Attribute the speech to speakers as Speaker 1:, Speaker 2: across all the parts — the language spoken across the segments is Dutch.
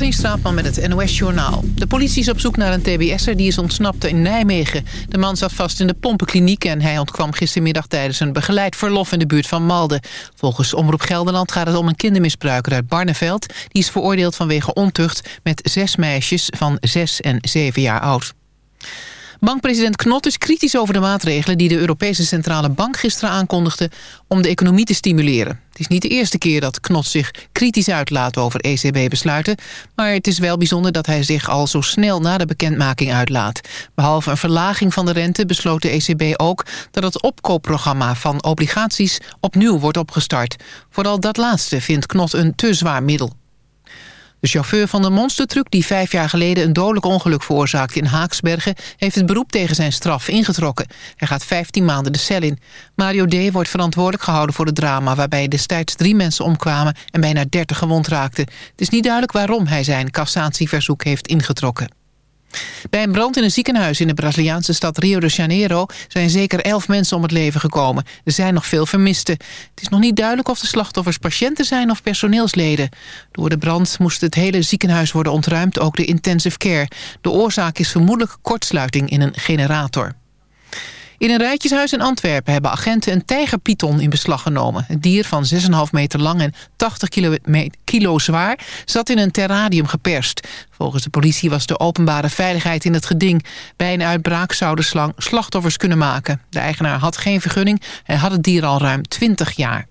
Speaker 1: Katrien Straatman met het NOS-journaal. De politie is op zoek naar een tbs'er die is ontsnapt in Nijmegen. De man zat vast in de pompenkliniek en hij ontkwam gistermiddag tijdens een begeleid verlof in de buurt van Malden. Volgens Omroep Gelderland gaat het om een kindermisbruiker uit Barneveld. Die is veroordeeld vanwege ontucht met zes meisjes van zes en zeven jaar oud. Bankpresident Knot is kritisch over de maatregelen die de Europese Centrale Bank gisteren aankondigde om de economie te stimuleren. Het is niet de eerste keer dat Knot zich kritisch uitlaat over ECB-besluiten, maar het is wel bijzonder dat hij zich al zo snel na de bekendmaking uitlaat. Behalve een verlaging van de rente besloot de ECB ook dat het opkoopprogramma van obligaties opnieuw wordt opgestart. Vooral dat laatste vindt Knot een te zwaar middel. De chauffeur van de monstertruck die vijf jaar geleden een dodelijk ongeluk veroorzaakte in Haaksbergen heeft het beroep tegen zijn straf ingetrokken. Hij gaat 15 maanden de cel in. Mario D. wordt verantwoordelijk gehouden voor het drama waarbij destijds drie mensen omkwamen en bijna 30 gewond raakten. Het is niet duidelijk waarom hij zijn cassatieverzoek heeft ingetrokken. Bij een brand in een ziekenhuis in de Braziliaanse stad Rio de Janeiro... zijn zeker elf mensen om het leven gekomen. Er zijn nog veel vermisten. Het is nog niet duidelijk of de slachtoffers patiënten zijn of personeelsleden. Door de brand moest het hele ziekenhuis worden ontruimd, ook de intensive care. De oorzaak is vermoedelijk kortsluiting in een generator. In een rijtjeshuis in Antwerpen hebben agenten een tijgerpython in beslag genomen. Het dier van 6,5 meter lang en 80 kilo, zwaar zat in een terrarium geperst. Volgens de politie was de openbare veiligheid in het geding. Bij een uitbraak zou de slang slachtoffers kunnen maken. De eigenaar had geen vergunning en had het dier al ruim 20 jaar.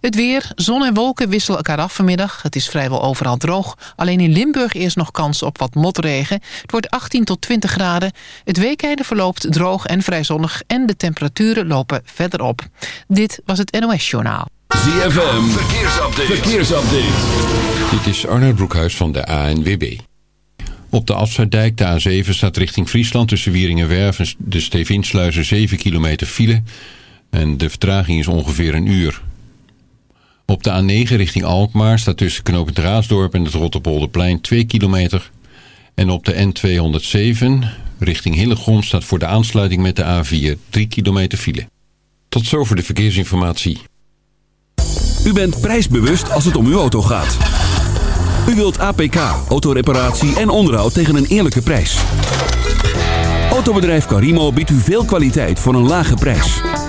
Speaker 1: Het weer, zon en wolken wisselen elkaar af vanmiddag. Het is vrijwel overal droog. Alleen in Limburg is nog kans op wat motregen. Het wordt 18 tot 20 graden. Het weekende verloopt droog en vrij zonnig... en de temperaturen lopen verder op. Dit was het NOS Journaal.
Speaker 2: ZFM, verkeersupdate. verkeersupdate.
Speaker 3: Dit is Arnold Broekhuis van de ANWB. Op de Afsluitdijk, de A7, staat richting Friesland... tussen Wieringenwerf en de Stevinsluizen 7 kilometer file... En de vertraging is ongeveer een uur. Op de A9 richting Alkmaar staat tussen knooppunt en het Rotterpolderplein 2 kilometer. En op de N207 richting Hillegom staat voor de aansluiting met de A4 3 kilometer file. Tot zover de verkeersinformatie.
Speaker 2: U bent prijsbewust als het om uw auto gaat. U wilt APK, autoreparatie en onderhoud tegen een eerlijke prijs. Autobedrijf Carimo biedt u veel kwaliteit voor een lage prijs.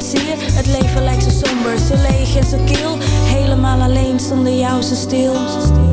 Speaker 4: het leven
Speaker 5: lijkt zo somber, zo leeg en zo kil. Helemaal alleen zonder jou zo stil.
Speaker 6: Zo
Speaker 5: stil.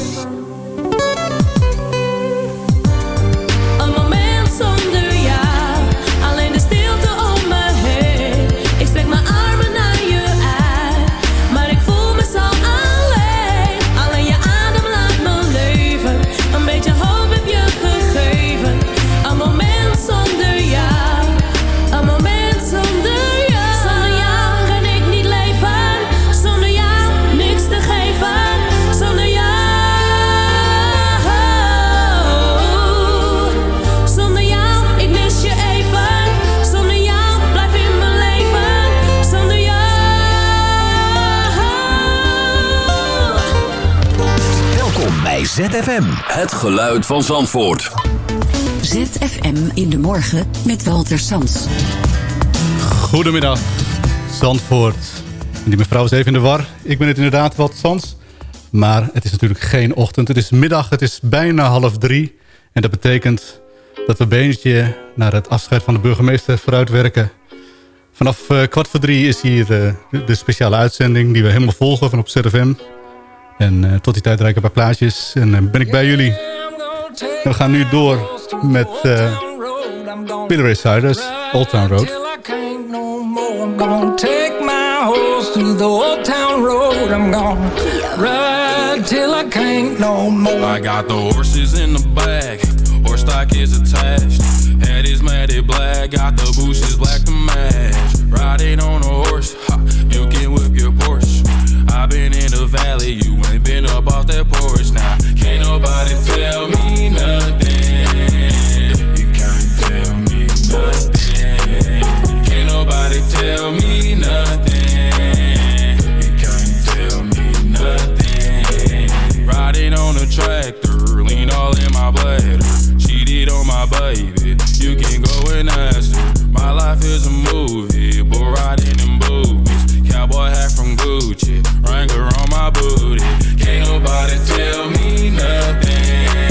Speaker 2: ZFM. Het geluid van Zandvoort.
Speaker 7: ZFM in de morgen met Walter Sans.
Speaker 8: Goedemiddag, Zandvoort. Die mevrouw is even in de war. Ik ben het inderdaad wat Sans. Maar het is natuurlijk geen ochtend. Het is middag, het is bijna half drie. En dat betekent dat we beentje naar het afscheid van de burgemeester vooruitwerken. Vanaf eh, kwart voor drie is hier eh, de, de speciale uitzending die we helemaal volgen van op ZFM. En eh, tot die tijd rijd ik een paar plaatjes en eh, ben ik bij jullie. En we gaan nu door met eh Billy Ray Cyrus, Old Town Road.
Speaker 9: I'm gonna take my horse through the old town road. I'm gonna ride till I can't no more.
Speaker 10: I got the horses in the back, horse stock is attached. Head is matted black, got the bushes black to match. Riding on a horse, ha, you can whip your Porsche. I been in the valley, you ain't been up off that porch. Now, can't nobody tell me nothing. You can't tell me nothing. Can't nobody tell me nothing. You can't tell me nothing. Riding on a tractor, lean all in my bladder. Cheated on my baby, you can go and ask her. My life is a movie, bull riding in boobies. Cowboy hat from Gucci, Wrangler on my booty. Can't nobody tell me nothing.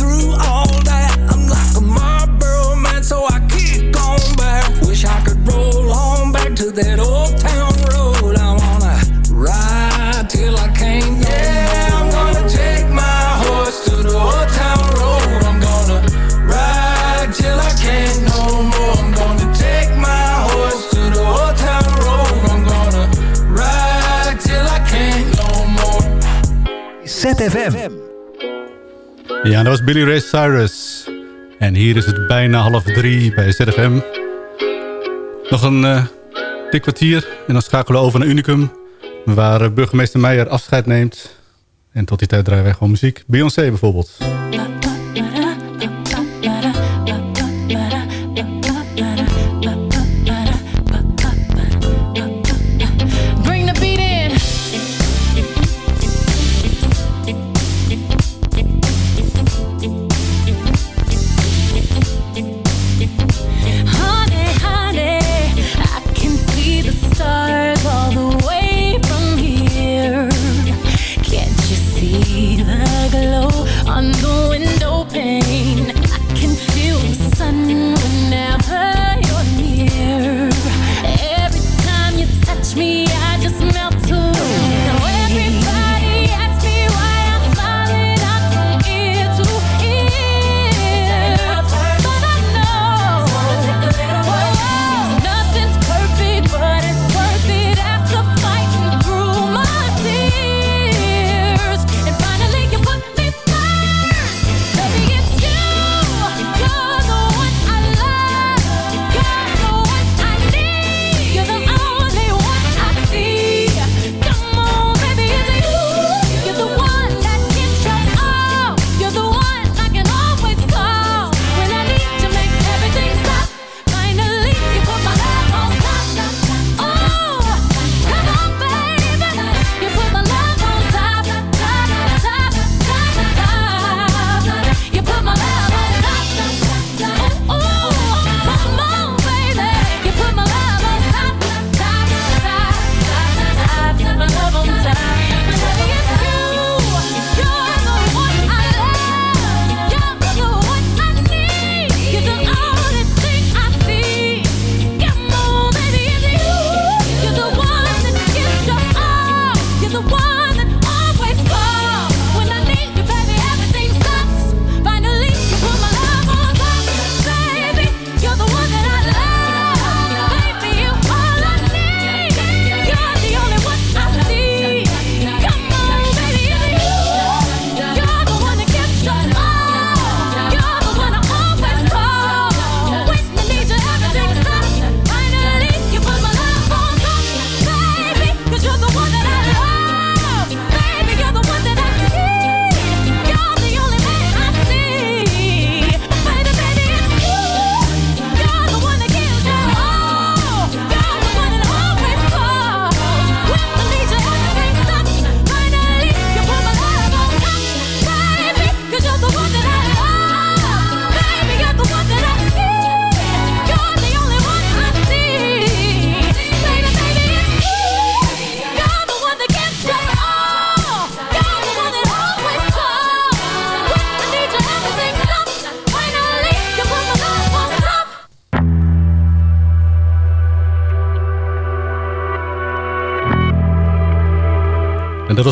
Speaker 2: ZFM.
Speaker 8: Ja, dat was Billy Ray Cyrus. En hier is het bijna half drie bij ZFM. Nog een eh, dik kwartier en dan schakelen we over naar Unicum. Waar eh, burgemeester Meijer afscheid neemt. En tot die tijd draaien wij gewoon muziek. Beyoncé bijvoorbeeld.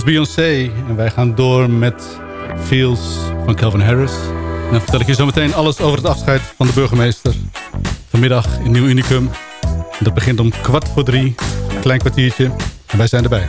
Speaker 11: Beyoncé. En wij gaan door met Feels van Calvin Harris. En dan vertel ik je zo meteen alles over het afscheid van de burgemeester. Vanmiddag in Nieuw Unicum. Dat begint om kwart voor drie. Een klein kwartiertje. En wij zijn erbij.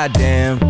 Speaker 12: Goddamn,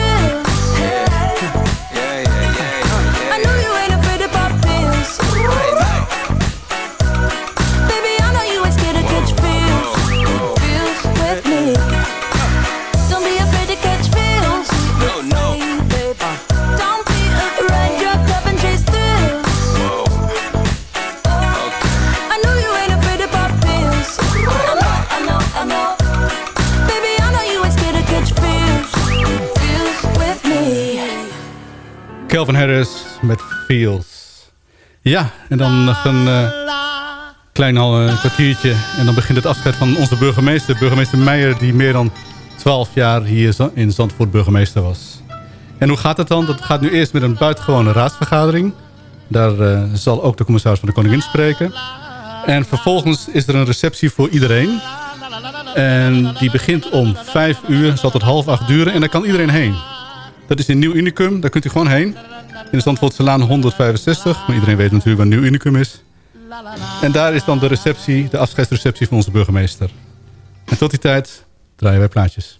Speaker 11: Calvin Harris met Feels. Ja, en dan nog een eh, klein een kwartiertje. En dan begint het afscheid van onze burgemeester. Burgemeester Meijer, die meer dan 12 jaar hier in Zandvoort burgemeester was. En hoe gaat het dan? Dat gaat nu eerst met een buitengewone raadsvergadering. Daar eh, zal ook de commissaris van de Koningin spreken. En vervolgens is er een receptie voor iedereen. En die begint om 5 uur, zal tot half acht duren. En daar kan iedereen heen. Dat is in Nieuw Unicum, daar kunt u gewoon heen. In de Zandvoortse Laan 165. Maar iedereen weet natuurlijk waar Nieuw Unicum is. En daar is dan de receptie, de afscheidsreceptie van onze burgemeester. En tot die tijd draaien wij plaatjes.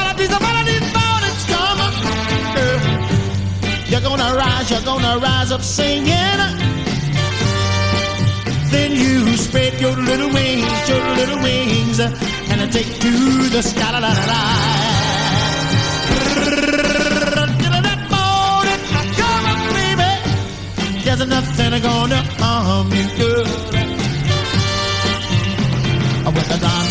Speaker 13: you're gonna rise, you're gonna rise up singing. Then you spread your little wings, your little wings, and take to the sky. La, la, la, la. There's nothing gonna harm you, girl. With a zombie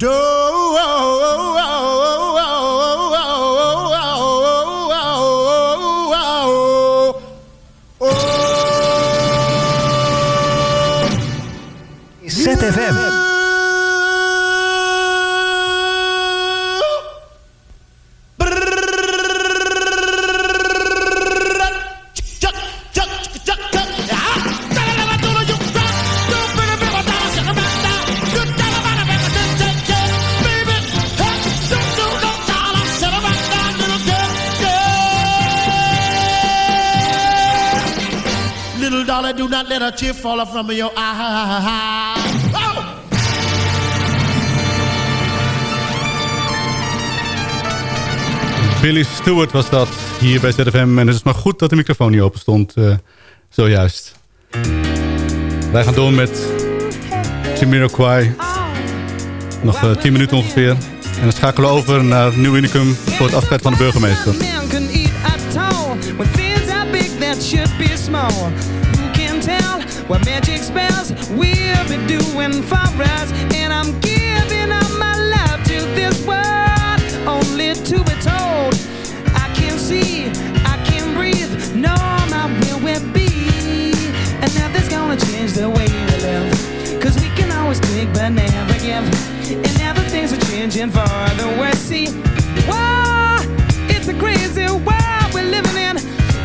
Speaker 14: ZFM.
Speaker 13: Tear fall from your eye. Oh!
Speaker 11: Billy Stewart was dat hier bij ZFM. En het is maar goed dat de microfoon niet open stond. eh, zojuist. Wij gaan door met Jamiroquai. Nog eh, 10 minuten ongeveer. En dan schakelen we over naar Nieuw Unicum voor het afscheid van de burgemeester.
Speaker 15: Tell what magic spells we'll be doing for us? And I'm giving up my life to this world, only to be told I can see, I can breathe, no, my will will be. And nothing's gonna change the way we live. Cause we can always take but never give. And now the things are changing for the worse. See, whoa, it's a crazy world we're living in.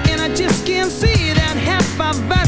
Speaker 15: And I just can't see that half of us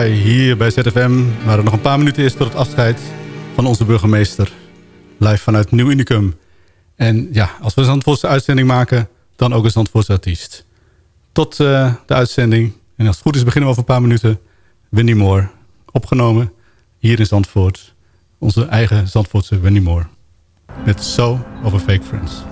Speaker 11: Hier bij ZFM. Waar het nog een paar minuten is tot het afscheid van onze burgemeester. Live vanuit Nieuw Unicum. En ja, als we een Zandvoortse uitzending maken, dan ook een Zandvoortse artiest. Tot eh, de uitzending. En als het goed is beginnen we over een paar minuten. Winnie Moore, opgenomen hier in Zandvoort. Onze eigen Zandvoortse Winnie Moore. Met So Over Fake Friends.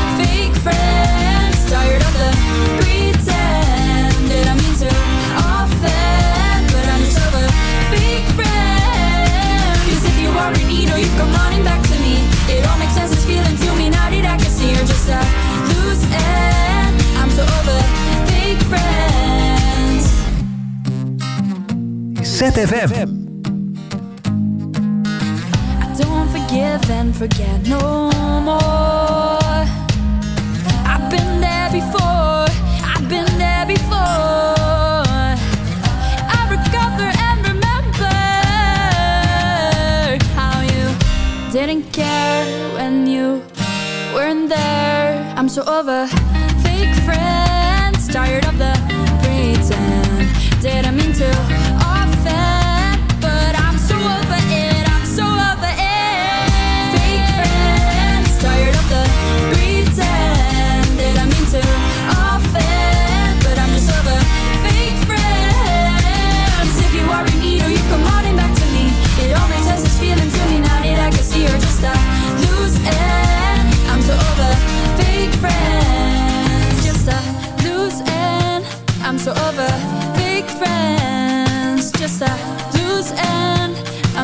Speaker 16: feeling to me now that I can see you're just a loose end. I'm so over fake friends.
Speaker 14: ZFM.
Speaker 16: I don't forgive and forget no more. I've been there before. so over. Fake friends Tired of the pretend. Did I mean to?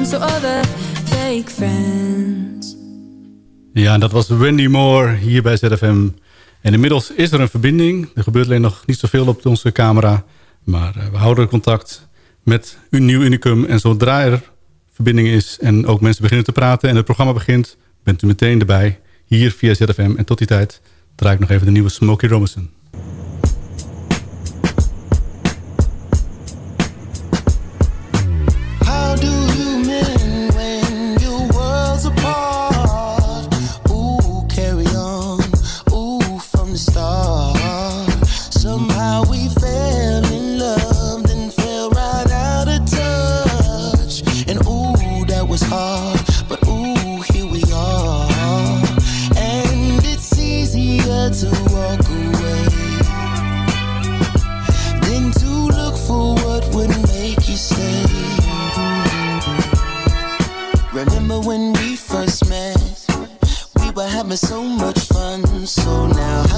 Speaker 16: So over fake friends.
Speaker 11: Ja, dat was Wendy Moore hier bij ZFM. En inmiddels is er een verbinding. Er gebeurt alleen nog niet zoveel op onze camera. Maar eh, we houden contact met een nieuw unicum. En zodra er verbinding is en ook mensen beginnen te praten... en het programma begint, bent u meteen erbij. Hier via ZFM. En tot die tijd draai ik nog even de nieuwe Smokey Robinson.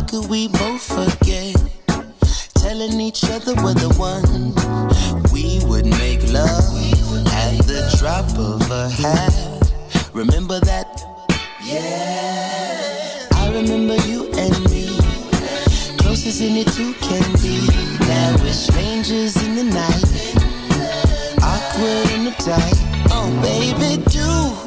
Speaker 17: Could we both forget? Telling each other we're the one. We would make love at the drop of a hat. Remember that? Yeah. I remember you and me. Closest in it two can be. Now we're strangers in the night. Awkward in the tight. Oh, baby, do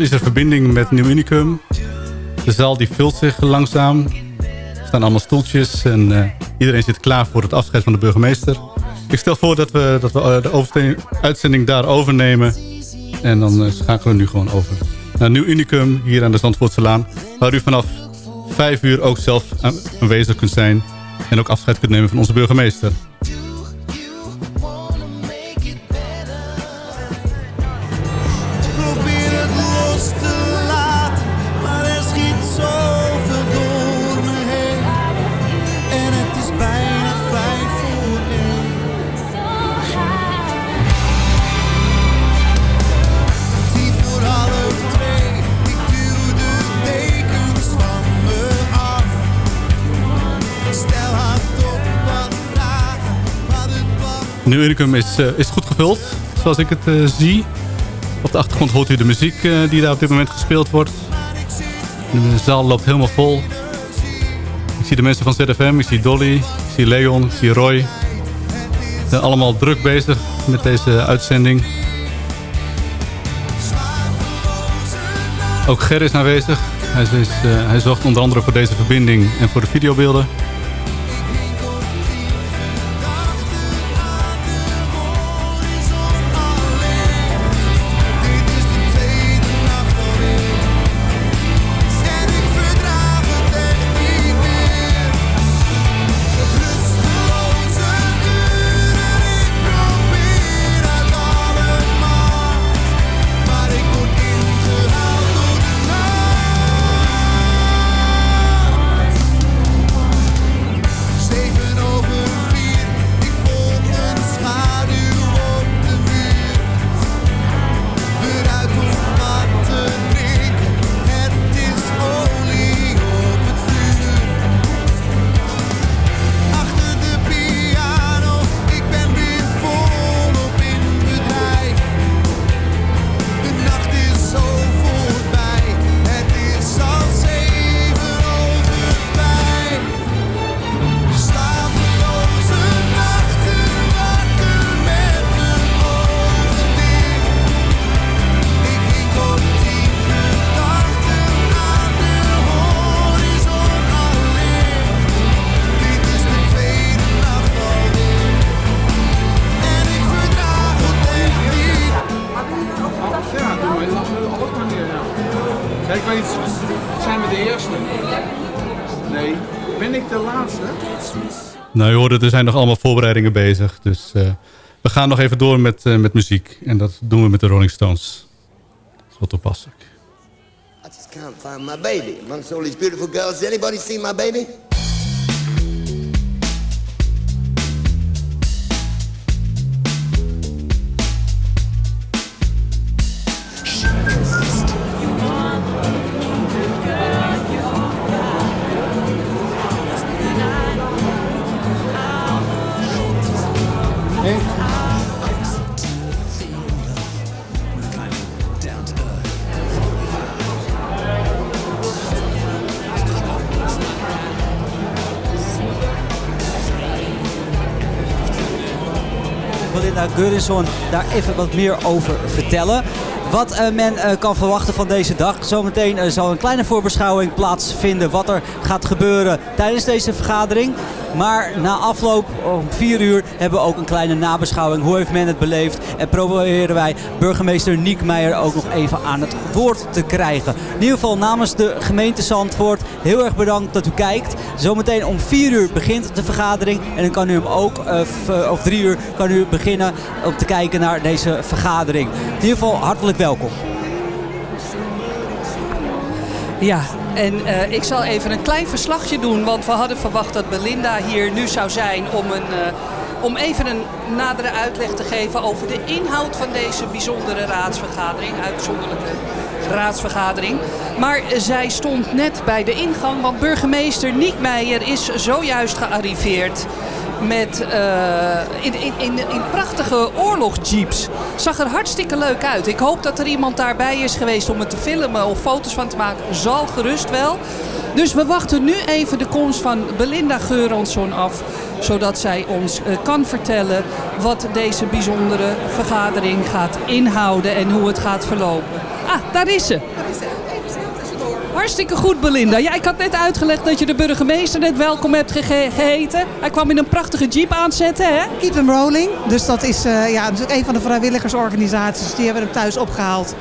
Speaker 11: is er verbinding met Nieuw Unicum. De zaal die vult zich langzaam. Er staan allemaal stoeltjes en eh, iedereen zit klaar voor het afscheid van de burgemeester. Ik stel voor dat we, dat we eh, de uitzending daar overnemen. En dan eh, schakelen we nu gewoon over naar Nieuw Unicum hier aan de Zandvoortselaan. Waar u vanaf 5 uur ook zelf aan- aanwezig kunt zijn. En ook afscheid kunt nemen van onze burgemeester. Unicum is, eh, is goed gevuld, zoals ik het eh, zie. Op de achtergrond hoort u de muziek eh, die daar op dit moment gespeeld wordt. De zaal loopt helemaal vol. Ik zie de mensen van ZFM, ik zie Dolly, ik zie Leon, ik zie Roy. Ze zijn allemaal druk bezig met deze uitzending. Ook Ger is aanwezig. Hij, is, hij zorgt onder andere voor deze verbinding en voor de videobeelden. Nou, je er zijn nog allemaal voorbereidingen bezig. Dus eh, we gaan nog even door met, eh, met muziek. En dat doen we met de Rolling Stones. Dat is wel toepasselijk.
Speaker 18: I just can't find my baby. Amongst all these beautiful girls, anybody seen my baby?
Speaker 19: Geurisson daar even wat meer over vertellen. Wat eh, men eh, kan verwachten van deze dag. Zometeen eh, zal een kleine voorbeschouwing plaatsvinden wat er gaat gebeuren tijdens deze vergadering. Maar na afloop om 4 uur hebben we ook een kleine nabeschouwing. Hoe heeft men het beleefd? En proberen wij burgemeester Niek Meijer ook nog even aan het woord te krijgen. In ieder geval namens de gemeente Zandvoort heel erg bedankt dat u kijkt. Zometeen om 4 uur begint de vergadering. En dan kan u hem ook, of 3 uur, kan u beginnen om te kijken naar deze vergadering. In ieder geval hartelijk welkom.
Speaker 20: Ja, en eh, ik zal even een klein verslagje doen, want we hadden verwacht dat Belinda hier nu zou zijn om, een, eh, om even een nadere uitleg te geven over de inhoud van deze bijzondere raadsvergadering, uitzonderlijke raadsvergadering. Maar zij stond net bij de ingang, want burgemeester Niek Meijer is zojuist gearriveerd met eh, in, in, in, prachtige oorlogsjeeps. Zag er hartstikke leuk uit. Ik hoop dat er iemand daarbij is geweest om het te filmen of foto's van te maken. Zal gerust wel. Dus we wachten nu even de komst van Belinda Geuransson af. Zodat zij ons eh, kan vertellen wat deze bijzondere vergadering gaat inhouden en hoe het gaat verlopen. Ah, daar is ze. Hartstikke goed, Belinda. Ja, ik had net uitgelegd dat je de burgemeester net welkom hebt gege- geheten. Hij kwam in een prachtige jeep aanzetten, hè?
Speaker 21: Keep them rolling. Dus dat is eh, ja, natuurlijk een van de vrijwilligersorganisaties. Die hebben hem thuis opgehaald.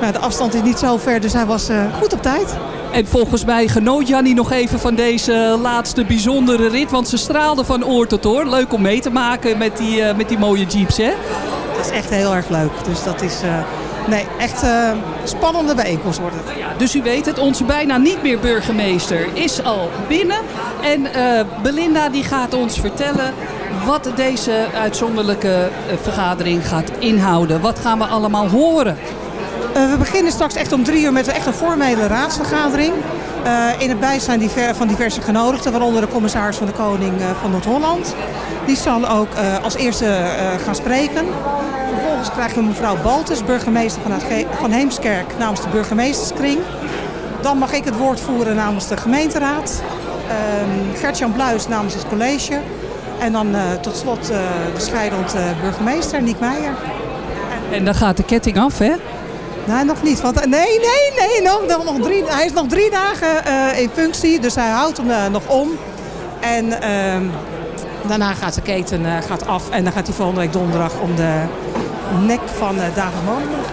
Speaker 21: Maar de afstand is niet zo ver, dus hij was eh, goed op tijd.
Speaker 20: En volgens mij genoot Jannie nog even van deze laatste bijzondere rit. Want ze straalde van oor tot oor. Leuk om mee te maken met die, eh, met die mooie jeeps, hè?
Speaker 21: Dat is echt heel erg leuk. Dus dat is nee, echt eh spannende bijeenkomst wordt het.
Speaker 20: Dus u weet het, onze bijna niet meer burgemeester is al binnen. En eh, Belinda die gaat ons vertellen wat deze uitzonderlijke eh, vergadering gaat inhouden. Wat gaan we allemaal horen?
Speaker 21: We beginnen straks echt om drie uur met echt een formele raadsvergadering. Eh, in het bijzijn van diverse genodigden, waaronder de commissaris van de Koning eh, van Noord-Holland. Die zal ook eh, als eerste gaan spreken. Vervolgens krijgen we mevrouw Baltus, burgemeester van, van Heemskerk, namens de burgemeesterskring. Dan mag ik het woord voeren namens de gemeenteraad. Ehm Gert-Jan Bluis namens het college. En dan tot slot eh, de scheidend burgemeester, Niek Meijer.
Speaker 20: En dan gaat de ketting af, hè?
Speaker 21: Nee, nog niet. Want, nee, nee, nee. Nog, nog, nog drie, hij is nog drie dagen eh, in functie, dus hij houdt hem eh, nog om. En ehm, daarna gaat de keten eh, gaat af en dan gaat hij volgende week donderdag om de nek van David Molenaar.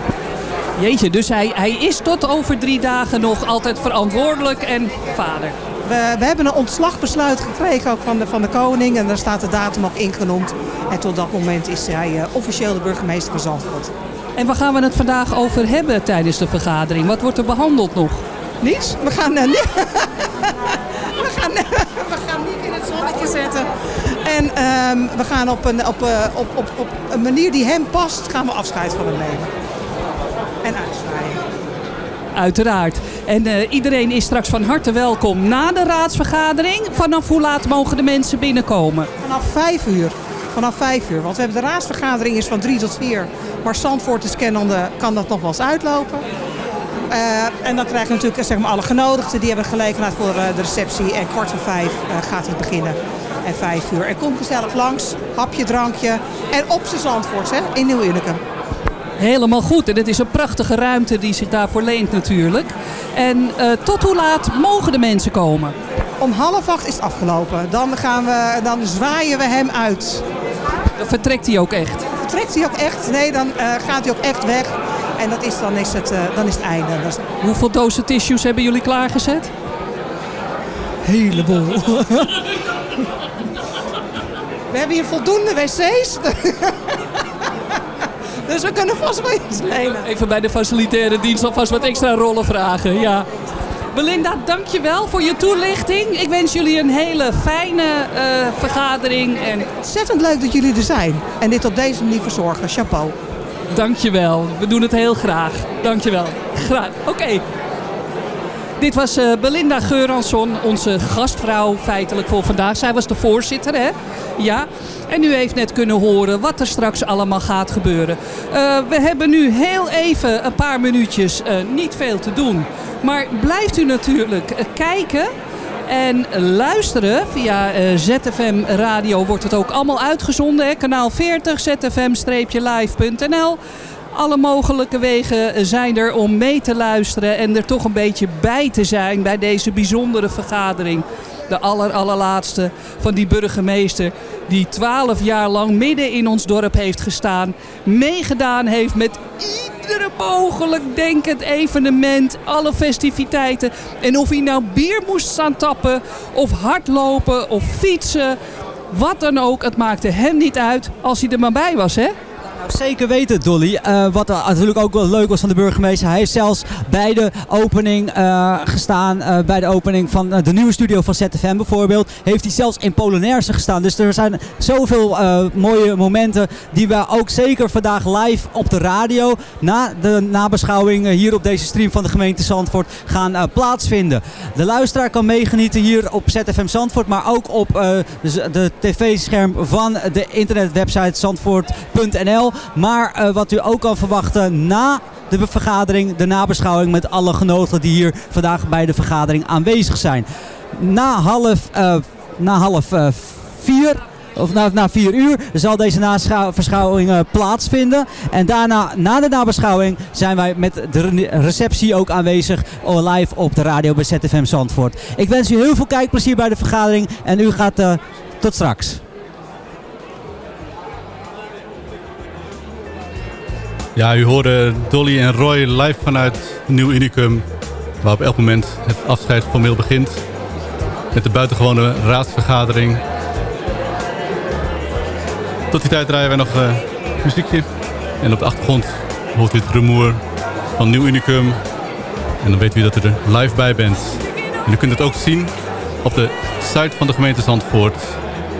Speaker 20: Jeetje, dus hij, hij is tot over drie dagen nog altijd verantwoordelijk en vader.
Speaker 21: We, we hebben een ontslagbesluit gekregen ook van de, van de koning en daar staat de datum ook ingenoemd. En tot dat moment is hij officieel de burgemeester van Zandvoort.
Speaker 20: En waar gaan we het vandaag over hebben tijdens de vergadering? Wat wordt er behandeld nog?
Speaker 21: Niets. We gaan, eh, niet- we gaan, we gaan niet in het zonnetje zetten. En ehm, we gaan op een, op, eh, op, op, op een manier die hem past, gaan we afscheid van hem nemen. En uitzwaaien.
Speaker 20: Uiteraard. En eh, iedereen is straks van harte welkom na de raadsvergadering. Vanaf hoe laat mogen de mensen binnenkomen?
Speaker 21: Vanaf vijf uur. Vanaf vijf uur. Want we hebben de raadsvergadering is van drie tot vier. Maar Zandvoort is kennende, kan dat nog wel eens uitlopen. Eh, en dan krijgen we natuurlijk zeg maar, alle genodigden. Die hebben gelegenheid voor eh, de receptie. En kwart voor vijf eh, gaat het beginnen. En vijf uur. En kom gezellig langs. Hapje, drankje. En op z'n Zandvoort, hè, in Nieuw-Unicum.
Speaker 20: Helemaal goed. En het is een prachtige ruimte die zich daarvoor leent natuurlijk. En eh, tot hoe laat mogen de mensen komen?
Speaker 21: Om half acht is het afgelopen. Dan, gaan we, dan zwaaien we hem uit.
Speaker 20: Dan vertrekt hij ook echt?
Speaker 21: Vertrekt hij ook echt? Nee, dan eh, gaat hij ook echt weg. En dat is, dan, is het, eh, dan is het einde. Dat is-
Speaker 20: Hoeveel dozen tissues hebben jullie klaargezet?
Speaker 21: heleboel. We hebben hier voldoende wc's. dus we kunnen vast wel iets lenen.
Speaker 20: Even bij de facilitaire dienst alvast wat extra rollen vragen. Ja. Belinda, dankjewel voor je toelichting. Ik wens jullie een hele fijne eh, vergadering. En...
Speaker 21: Ontzettend leuk dat jullie er zijn. En dit op deze manier verzorgen. Chapeau.
Speaker 20: Dankjewel. We doen het heel graag. Dankjewel. Graag. Oké. Dit was eh, Belinda Geuransson, onze gastvrouw feitelijk voor vandaag. Zij was de voorzitter, hè? Ja. En u heeft net kunnen horen wat er straks allemaal gaat gebeuren. Eh, we hebben nu heel even een paar minuutjes eh, niet veel te doen. Maar blijft u natuurlijk kijken en luisteren. Via ZFM Radio wordt het ook allemaal uitgezonden. Hè? Kanaal 40, zfm-live.nl. Alle mogelijke wegen zijn er om mee te luisteren en er toch een beetje bij te zijn bij deze bijzondere vergadering. De aller, allerlaatste van die burgemeester die twaalf jaar lang midden in ons dorp heeft gestaan. Meegedaan heeft met iedere mogelijk denkend evenement, alle festiviteiten. En of hij nou bier moest staan tappen, of hardlopen, of fietsen, wat dan ook. Het maakte hem niet uit als hij er maar bij was, hè?
Speaker 19: Nou, zeker weten, Dolly. Eh, wat natuurlijk ook wel leuk was van de burgemeester. Hij heeft zelfs bij de opening eh, gestaan. eh, bij de opening van de nieuwe studio van ZFM bijvoorbeeld. Heeft hij zelfs in Polonaise gestaan. Dus er zijn zoveel mooie momenten. Die we ook zeker vandaag live op de radio. Na de nabeschouwing hier op deze stream van de gemeente Zandvoort gaan plaatsvinden. De luisteraar kan meegenieten hier op ZFM Zandvoort. Maar ook op de tv-scherm van de internetwebsite zandvoort.nl. Maar eh, wat u ook kan verwachten na de vergadering, de nabeschouwing met alle genodigden die hier vandaag bij de vergadering aanwezig zijn. Na half, eh, na half eh, vier of na, na vier uur zal deze nabeschouwing plaatsvinden. En daarna, na de nabeschouwing, zijn wij met de re- receptie ook aanwezig live op de radio bij ZFM Zandvoort. Ik wens u heel veel kijkplezier bij de vergadering en u gaat tot straks.
Speaker 11: Ja, u hoorde Dolly en Roy live vanuit Nieuw Unicum. Waar op elk moment het afscheid formeel begint. Met de buitengewone raadsvergadering. Tot die tijd draaien wij nog eh, muziekje. En op de achtergrond hoort u het rumoer van Nieuw Unicum. En dan weet u dat u er live bij bent. En u kunt het ook zien op de site van de gemeente Zandvoort.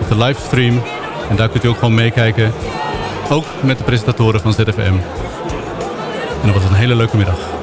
Speaker 11: Op de livestream. En daar kunt u ook gewoon meekijken. Ook met de presentatoren van ZFM. En dat was een hele leuke middag.